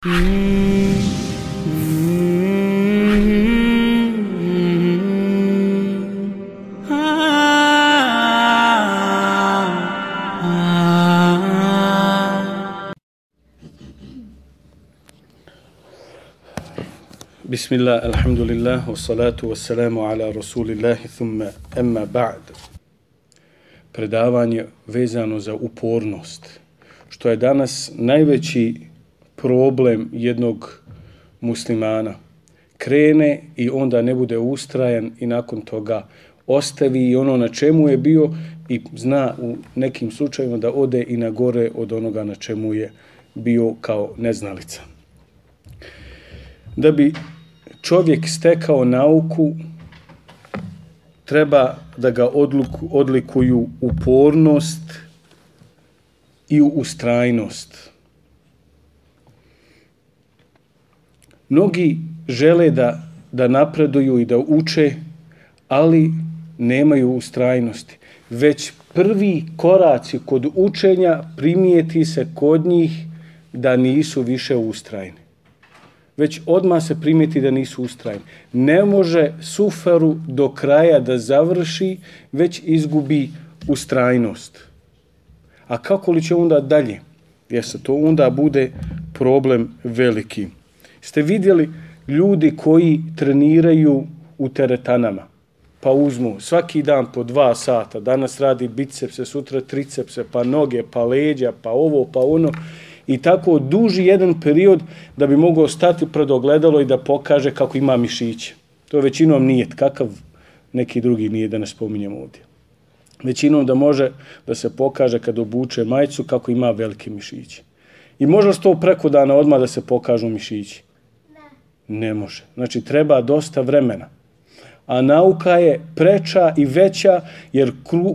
بسم الله الحمد لله والصلاة والسلام على ala الله thumma أما ba'd. Predavanje vezano za upornost, što je danas najveći problem jednog muslimana. Krene i onda ne bude ustrajan i nakon toga ostavi i ono na čemu je bio i zna u nekim slučajima da ode i na gore od onoga na čemu je bio kao neznalica. Da bi čovjek stekao nauku, treba da ga odluku, odlikuju upornost i ustrajnost. Mnogi žele da, da napreduju i da uče, ali nemaju ustrajnosti. Već prvi koraci kod učenja primijeti se kod njih da nisu više ustrajni već odma se primijeti da nisu ustrajni. Ne može suferu do kraja da završi, već izgubi ustrajnost. A kako li će onda dalje? Jesa, to onda bude problem veliki. Ste vidjeli ljudi koji treniraju u teretanama, pa uzmu svaki dan po dva sata, danas radi bicepse, sutra tricepse, pa noge, pa leđa, pa ovo, pa ono, i tako duži jedan period da bi mogao stati pred ogledalo i da pokaže kako ima mišiće. To većinom nije kakav neki drugi nije da ne spominjem ovdje. Većinom da može da se pokaže kad obuče majicu kako ima velike mišiće. I možda sto preko dana odmah da se pokažu mišići? Ne. Može. Znači treba dosta vremena. A nauka je preča i veća jer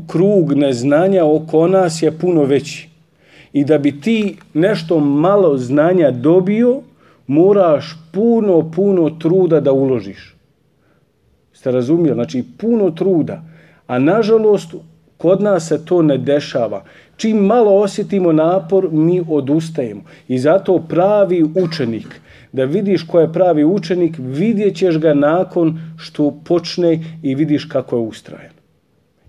krug neznanja oko nas je puno veći i da bi ti nešto malo znanja dobio, moraš puno, puno truda da uložiš. Ste razumijeli? Znači, puno truda. A nažalost, kod nas se to ne dešava. Čim malo osjetimo napor, mi odustajemo. I zato pravi učenik, da vidiš ko je pravi učenik, vidjet ćeš ga nakon što počne i vidiš kako je ustrajen.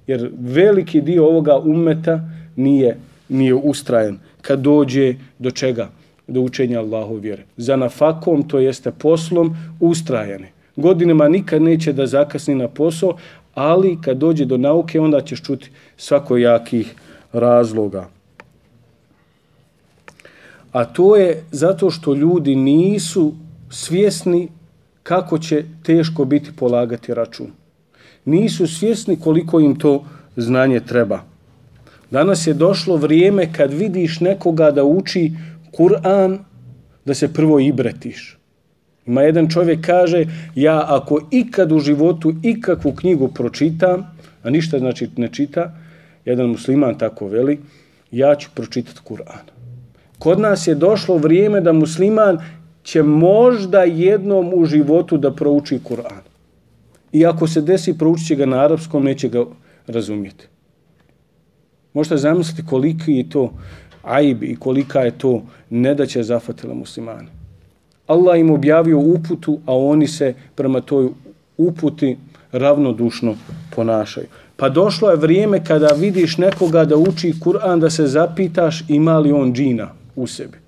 Jer veliki dio ovoga umeta nije nije ustrajen kad dođe do čega? Do učenja Allahu vjere. Za nafakom, to jeste poslom, ustrajene. Godinama nikad neće da zakasni na posao, ali kad dođe do nauke, onda ćeš čuti svakojakih razloga. A to je zato što ljudi nisu svjesni kako će teško biti polagati račun. Nisu svjesni koliko im to znanje treba. Danas je došlo vrijeme kad vidiš nekoga da uči Kur'an, da se prvo ibretiš. Ima jedan čovjek kaže, ja ako ikad u životu ikakvu knjigu pročitam, a ništa znači ne čita, jedan musliman tako veli, ja ću pročitati Kur'an. Kod nas je došlo vrijeme da musliman će možda jednom u životu da prouči Kur'an. I ako se desi, proučit će ga na arapskom, neće ga razumjeti. Možete zamisliti koliki je to aib i kolika je to nedaća zafatila muslimane. Allah im objavio uputu, a oni se prema toj uputi ravnodušno ponašaju. Pa došlo je vrijeme kada vidiš nekoga da uči Kur'an da se zapitaš ima li on džina u sebi.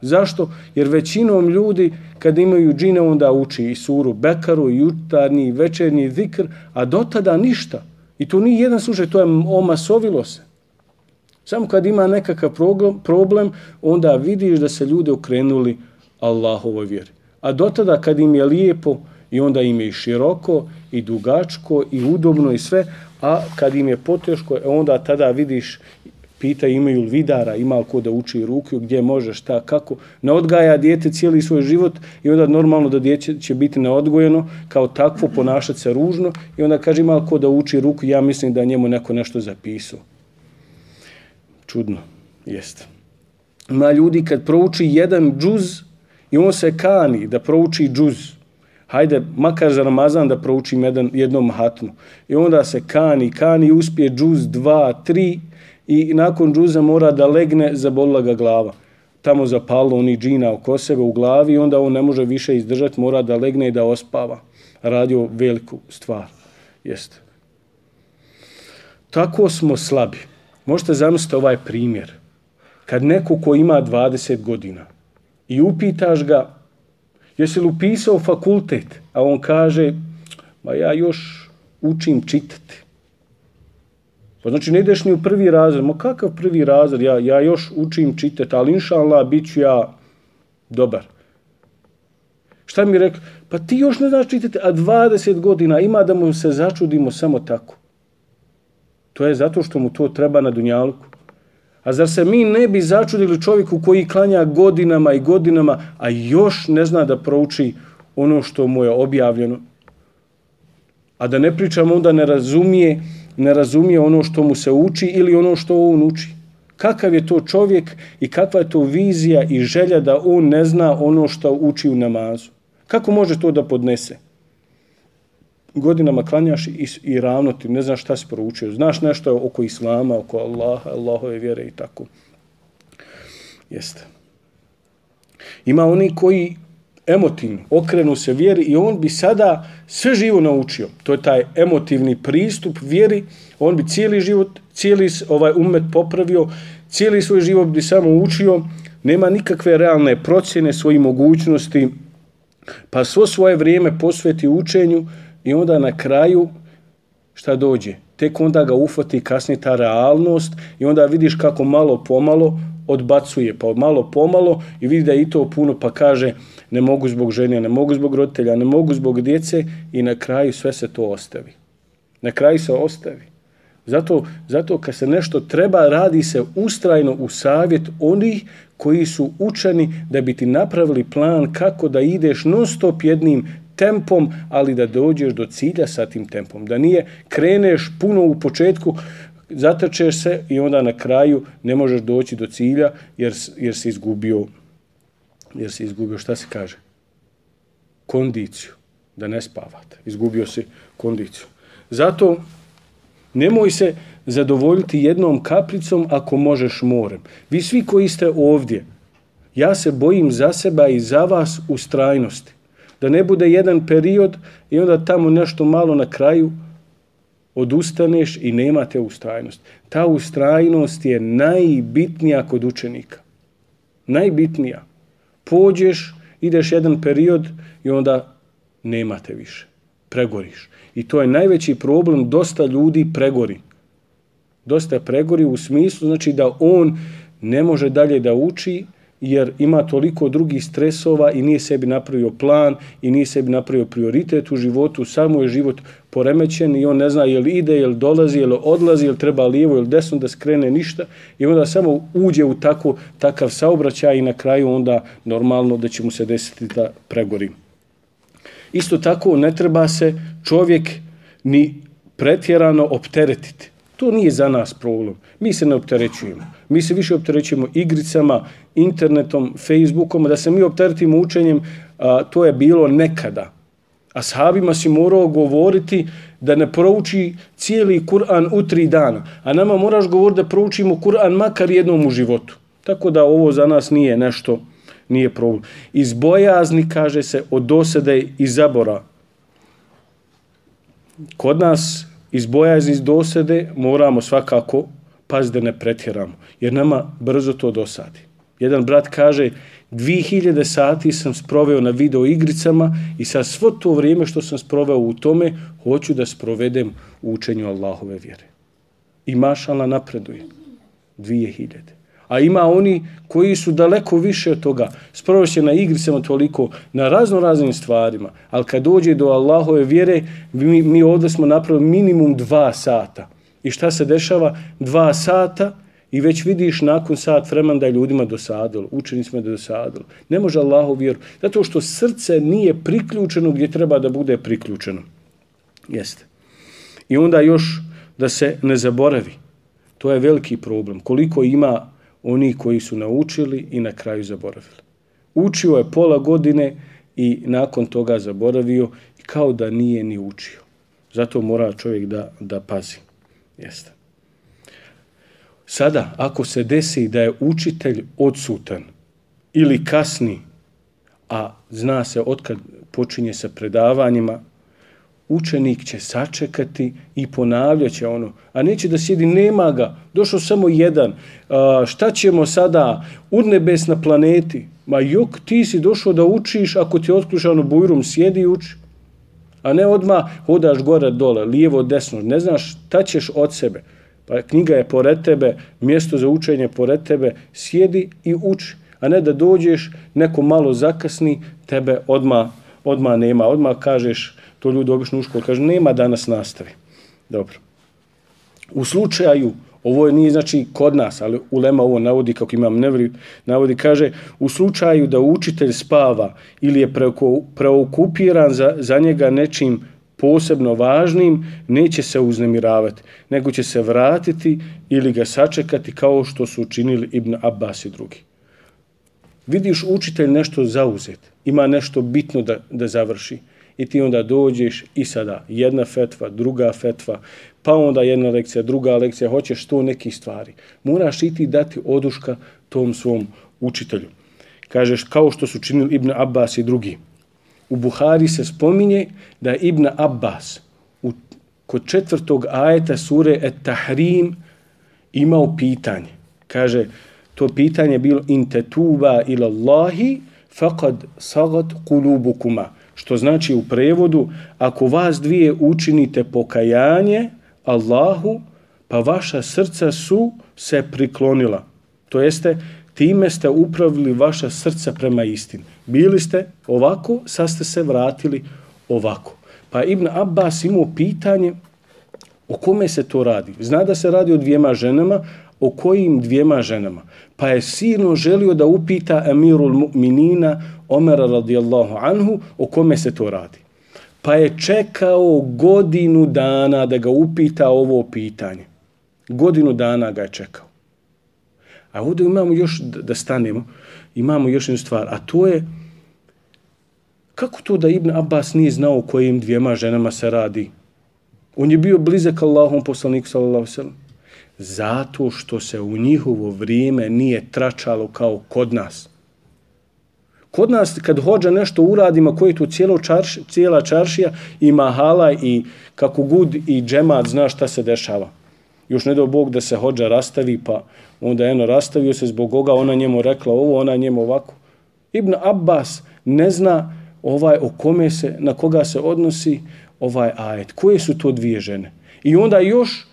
Zašto? Jer većinom ljudi kad imaju džine onda uči i suru Bekaru, i jutarnji, i večernji zikr, a do tada ništa. I to nije jedan slučaj, to je omasovilo se. Samo kad ima nekakav problem, onda vidiš da se ljude okrenuli Allahovoj vjeri. A dotada kad im je lijepo i onda im je i široko i dugačko i udobno i sve, a kad im je poteško, e onda tada vidiš pita imaju li vidara, ima li ko da uči ruku, gdje može, šta, kako. Ne odgaja dijete cijeli svoj život i onda normalno da dijete će biti neodgojeno, kao takvo ponašati se ružno i onda kaže ima li ko da uči ruku, ja mislim da njemu neko nešto zapisao čudno. Jeste. Ima ljudi kad prouči jedan džuz i on se kani da prouči džuz. Hajde, makar za Ramazan da proučim jedan, jednom hatmu. I onda se kani, kani, uspije džuz dva, tri i nakon džuza mora da legne, zabolila ga glava. tamo zapalo oni džina oko sebe u glavi i onda on ne može više izdržati, mora da legne i da ospava. Radio veliku stvar. Jeste. Tako smo slabi. Možete zamisliti ovaj primjer. Kad neko ko ima 20 godina i upitaš ga jesi li upisao fakultet, a on kaže ma ja još učim čitati. Pa znači ne ideš ni u prvi razred. Ma kakav prvi razred? Ja, ja još učim čitati, ali inša Allah, bit ću ja dobar. Šta mi rekli? Pa ti još ne znaš čitati, a 20 godina ima da mu se začudimo samo tako. To je zato što mu to treba na dunjalku. A zar se mi ne bi začudili čovjeku koji klanja godinama i godinama, a još ne zna da prouči ono što mu je objavljeno? A da ne pričamo onda ne razumije, ne razumije ono što mu se uči ili ono što on uči. Kakav je to čovjek i kakva je to vizija i želja da on ne zna ono što uči u namazu? Kako može to da podnese? godinama klanjaš i, i ravno ti ne znaš šta si proučio. Znaš nešto oko Islama, oko Allaha, Allahove vjere i tako. Jeste. Ima oni koji emotivno okrenu se vjeri i on bi sada sve živo naučio. To je taj emotivni pristup vjeri. On bi cijeli život, cijeli ovaj umet popravio, cijeli svoj život bi samo učio. Nema nikakve realne procjene svojih mogućnosti. Pa svo svoje vrijeme posveti učenju, I onda na kraju šta dođe? Tek onda ga ufati kasnije ta realnost i onda vidiš kako malo pomalo odbacuje, pa malo pomalo i vidi da je i to puno pa kaže ne mogu zbog žene, ne mogu zbog roditelja, ne mogu zbog djece i na kraju sve se to ostavi. Na kraju se ostavi. Zato, zato kad se nešto treba, radi se ustrajno u savjet onih koji su učeni da bi ti napravili plan kako da ideš non stop jednim tempom, ali da dođeš do cilja sa tim tempom. Da nije kreneš puno u početku, zatrčeš se i onda na kraju ne možeš doći do cilja jer, jer si izgubio jer si izgubio, šta se kaže? Kondiciju. Da ne spavate. Izgubio si kondiciju. Zato nemoj se zadovoljiti jednom kaplicom ako možeš morem. Vi svi koji ste ovdje, ja se bojim za seba i za vas u strajnosti da ne bude jedan period i onda tamo nešto malo na kraju odustaneš i nemate ustrajnost. Ta ustrajnost je najbitnija kod učenika. Najbitnija. Pođeš, ideš jedan period i onda nemate više. Pregoriš. I to je najveći problem, dosta ljudi pregori. Dosta pregori u smislu, znači da on ne može dalje da uči jer ima toliko drugih stresova i nije sebi napravio plan i nije sebi napravio prioritet u životu, samo je život poremećen i on ne zna je li ide, je li dolazi, je li odlazi, je li treba lijevo ili desno da skrene ništa i onda samo uđe u tako, takav saobraćaj i na kraju onda normalno da će mu se desiti da pregori. Isto tako ne treba se čovjek ni pretjerano opteretiti. To nije za nas problem. Mi se ne opterećujemo. Mi se više opterećujemo igricama, internetom, Facebookom, da se mi opteretimo učenjem, a, to je bilo nekada. A sahabima si morao govoriti da ne prouči cijeli Kur'an u tri dana. A nama moraš govoriti da proučimo Kur'an makar jednom u životu. Tako da ovo za nas nije nešto, nije problem. Iz bojazni, kaže se, od dosede i zabora. Kod nas iz bojazni, iz dosede moramo svakako paziti da ne pretjeramo. Jer nama brzo to dosadi. Jedan brat kaže, 2000 sati sam sproveo na video igricama i sa svo to vrijeme što sam sproveo u tome, hoću da sprovedem u učenju Allahove vjere. I mašala napreduje. 2000. A ima oni koji su daleko više od toga. Sproveo se na igricama toliko, na razno raznim stvarima. Ali kad dođe do Allahove vjere, mi, mi ovdje smo napravili minimum dva sata. I šta se dešava? Dva sata i već vidiš nakon sat vremena da je ljudima dosadilo, učenicima da je dosadilo. Ne može Allahu vjeru. Zato što srce nije priključeno gdje treba da bude priključeno. Jeste. I onda još da se ne zaboravi. To je veliki problem. Koliko ima oni koji su naučili i na kraju zaboravili. Učio je pola godine i nakon toga zaboravio kao da nije ni učio. Zato mora čovjek da, da pazi. Jeste. Sada, ako se desi da je učitelj odsutan ili kasni, a zna se otkad počinje sa predavanjima, učenik će sačekati i ponavljaće ono, a neće da sjedi, nema ga, došao samo jedan, a, šta ćemo sada, nebes na planeti, ma jok, ti si došao da učiš, ako ti je otključano bujrum, sjedi i uči, a ne odma hodaš gore dole, lijevo, desno, ne znaš šta ćeš od sebe, pa knjiga je pored tebe, mjesto za učenje pored tebe, sjedi i uči, a ne da dođeš, neko malo zakasni, tebe odma odma nema, odma kažeš, to ljudi obično u školu kaže, nema danas nastave. Dobro. U slučaju, ovo je nije znači kod nas, ali Ulema ovo navodi, kako imam nevri, navodi, kaže, u slučaju da učitelj spava ili je preokupiran za, za njega nečim posebno važnim, neće se uznemiravati, nego će se vratiti ili ga sačekati kao što su učinili Ibn Abbas i drugi. Vidiš učitelj nešto zauzet, ima nešto bitno da, da završi i ti onda dođeš i sada jedna fetva, druga fetva, pa onda jedna lekcija, druga lekcija, hoćeš to neki stvari. Moraš i ti dati oduška tom svom učitelju. Kažeš kao što su činili Ibn Abbas i drugi. U Buhari se spominje da Ibn Abbas u, kod četvrtog ajeta sure Et Tahrim imao pitanje. Kaže, to pitanje bilo in tetuba ila Allahi faqad sagat kulubukuma što znači u prevodu ako vas dvije učinite pokajanje Allahu, pa vaša srca su se priklonila. To jeste, time ste upravili vaša srca prema istini. Bili ste ovako, sad ste se vratili ovako. Pa Ibn Abbas imao pitanje o kome se to radi. Zna da se radi o dvijema ženama, o kojim dvijema ženama. Pa je silno želio da upita emirul mu'minina Omera radijallahu anhu o kome se to radi. Pa je čekao godinu dana da ga upita ovo pitanje. Godinu dana ga je čekao. A ovdje imamo još, da stanemo, imamo još jednu stvar, a to je kako to da Ibn Abbas nije znao kojim dvijema ženama se radi? On je bio blizak Allahom poslaniku sallallahu sallam. Zato što se u njihovo vrijeme nije tračalo kao kod nas. Kod nas kad hođa nešto uradima koji tu cijelo čarš, cijela čaršija i mahala i kako gud i džemat zna šta se dešava. Još ne do Bog da se hođa rastavi pa onda eno rastavio se zbog koga ona njemu rekla ovo, ona njemu ovako. Ibn Abbas ne zna ovaj o kome se, na koga se odnosi ovaj ajet. Koje su to dvije žene? I onda još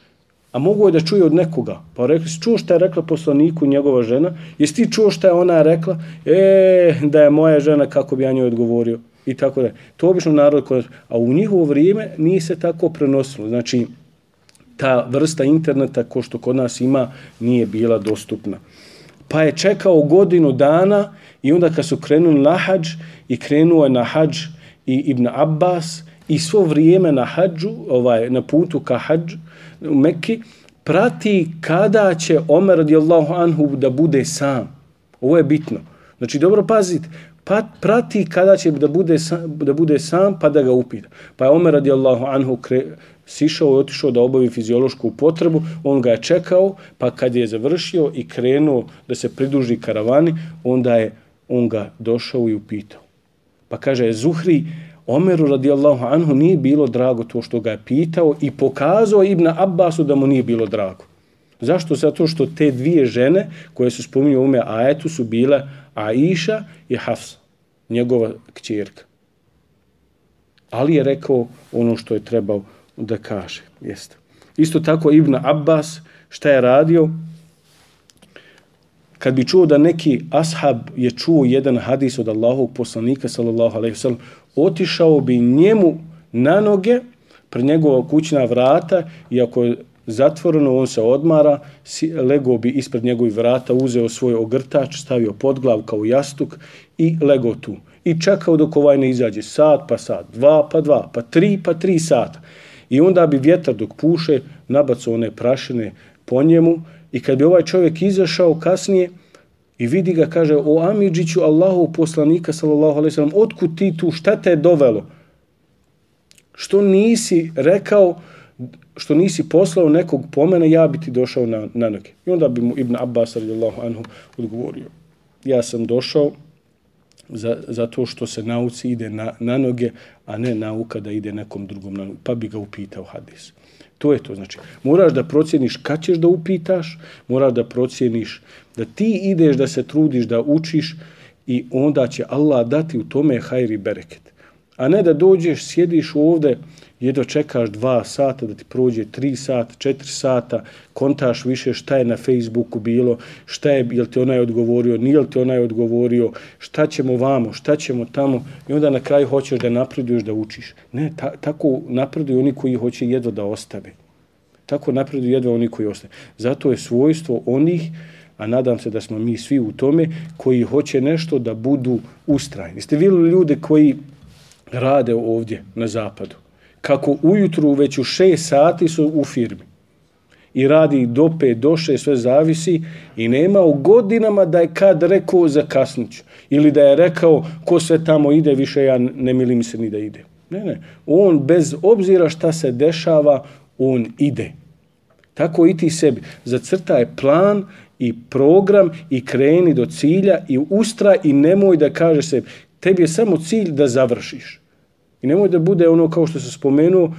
A mogu je da čuje od nekoga. Pa rekli si, čuo šta je rekla poslaniku njegova žena? Jesi ti čuo šta je ona rekla? E, da je moja žena, kako bi ja njoj odgovorio? I tako da. To obično narod kod... A u njihovo vrijeme nije se tako prenosilo. Znači, ta vrsta interneta, ko što kod nas ima, nije bila dostupna. Pa je čekao godinu dana i onda kad su krenuli na hađ i krenuo je na hađ i Ibn Abbas i svo vrijeme na hađu, ovaj, na putu ka hađu, u Mekki, prati kada će Omer radijallahu anhu da bude sam. Ovo je bitno. Znači, dobro pazite, pa, prati kada će da bude, sam, da bude sam, pa da ga upita. Pa je Omer radijallahu anhu kre, sišao i otišao da obavi fiziološku potrebu, on ga je čekao, pa kad je završio i krenuo da se pridruži karavani, onda je on ga došao i upitao. Pa kaže, Zuhri, Omeru radijallahu anhu nije bilo drago to što ga je pitao i pokazao Ibn Abbasu da mu nije bilo drago. Zašto? Zato što te dvije žene koje su spominju u ome ajetu su bile Aisha i Hafsa, njegova kćerka. Ali je rekao ono što je trebao da kaže. Jeste. Isto tako Ibn Abbas šta je radio? kad bi čuo da neki ashab je čuo jedan hadis od Allahovog poslanika sallallahu alejhi ve sellem otišao bi njemu na noge pred njegova kućna vrata i ako je zatvoreno on se odmara lego bi ispred njegovih vrata uzeo svoj ogrtač stavio pod glav kao jastuk i lego tu. I čekao dok ovaj ne izađe. Sat pa sat. Dva pa dva pa tri pa tri sata. I onda bi vjetar dok puše nabacao one prašine po njemu I kad bi ovaj čovjek izašao kasnije i vidi ga, kaže, o Amidžiću Allahu poslanika, sallallahu alaihi sallam, otkud ti tu, šta te je dovelo? Što nisi rekao, što nisi poslao nekog pomena, ja bi ti došao na, na noge. I onda bi mu Ibn Abbas, radijallahu anhu, odgovorio. ja sam došao za, zato što se nauci ide na, na noge, a ne nauka da ide nekom drugom na noge. Pa bi ga upitao hadis. To je to. Znači, moraš da procjeniš kad ćeš da upitaš, moraš da procjeniš da ti ideš da se trudiš da učiš i onda će Allah dati u tome hajri bereket. A ne da dođeš, sjediš ovde, jedva čekaš dva sata da ti prođe tri sata, četiri sata, kontaš više šta je na Facebooku bilo, šta je, jel ti onaj odgovorio, nije li ti onaj odgovorio, šta ćemo vamo, šta ćemo tamo i onda na kraju hoćeš da napreduješ da učiš. Ne, ta, tako napreduju oni koji hoće jedva da ostave. Tako napreduju jedva oni koji ostave. Zato je svojstvo onih, a nadam se da smo mi svi u tome, koji hoće nešto da budu ustrajni. Ste vidjeli ljude koji rade ovdje na zapadu? Kako ujutru već u 6 sati su u firmi i radi do 5, do 6, sve zavisi i nema u godinama da je kad rekao zakasniću. ili da je rekao ko sve tamo ide, više ja ne milim se ni da ide. Ne, ne. On bez obzira šta se dešava, on ide. Tako i ti sebi. Zacrtaj plan i program i kreni do cilja i ustra i nemoj da kažeš sebi, tebi je samo cilj da završiš. I nemoj da bude ono kao što se spomenuo,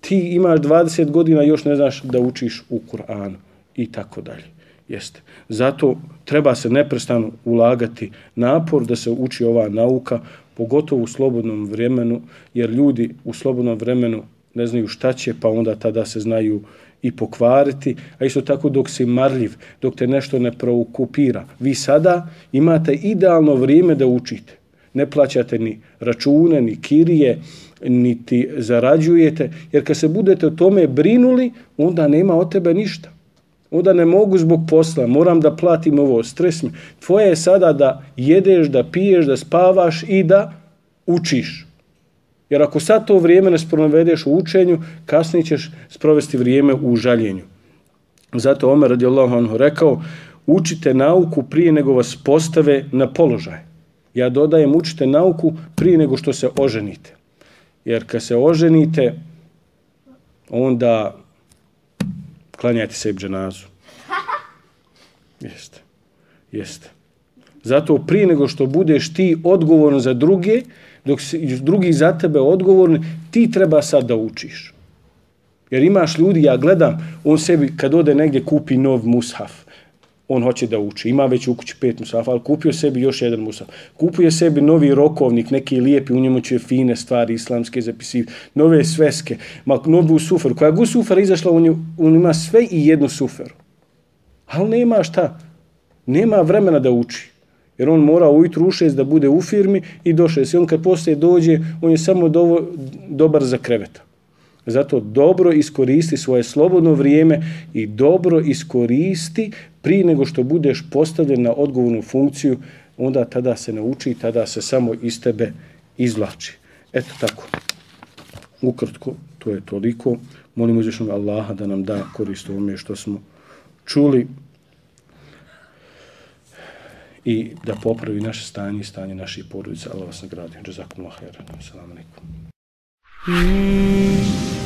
ti imaš 20 godina još ne znaš da učiš u Kur'anu i tako dalje. Jeste. Zato treba se neprestano ulagati napor da se uči ova nauka, pogotovo u slobodnom vremenu, jer ljudi u slobodnom vremenu ne znaju šta će, pa onda tada se znaju i pokvariti, a isto tako dok si marljiv, dok te nešto ne preokupira. Vi sada imate idealno vrijeme da učite ne plaćate ni račune, ni kirije, niti zarađujete, jer kad se budete o tome brinuli, onda nema od tebe ništa. Onda ne mogu zbog posla, moram da platim ovo, stres mi. Tvoje je sada da jedeš, da piješ, da spavaš i da učiš. Jer ako sad to vrijeme ne sprovedeš u učenju, kasnije ćeš sprovesti vrijeme u žaljenju. Zato Omer radijallahu anhu rekao, učite nauku prije nego vas postave na položaj ja dodajem učite nauku prije nego što se oženite. Jer kad se oženite, onda klanjajte se dženazu. Jeste. Jeste. Zato prije nego što budeš ti odgovoran za druge, dok se drugi za tebe odgovorni, ti treba sad da učiš. Jer imaš ljudi, ja gledam, on sebi kad ode negdje kupi nov mushaf, on hoće da uči. Ima već u kući pet musafa, ali kupio sebi još jedan musaf. Kupuje sebi novi rokovnik, neki lijepi, u njemu će fine stvari islamske zapisiv, nove sveske, mak, novu suferu. Koja god sufera izašla, on, je, on ima sve i jednu suferu. Ali nema šta. Nema vremena da uči. Jer on mora ujutru u šest da bude u firmi i do šest. I on kad poslije dođe, on je samo dovo, dobar za kreveta. Zato dobro iskoristi svoje slobodno vrijeme i dobro iskoristi prije nego što budeš postavljen na odgovornu funkciju, onda tada se nauči, tada se samo iz tebe izvlači. Eto tako. Ukratko, to je toliko. Molim uzvišnog Allaha da nam da korist ovome što smo čuli i da popravi naše stanje i stanje naših porodica. Allah vas nagradi. Jazakum Allah. Assalamu alaikum. Mm.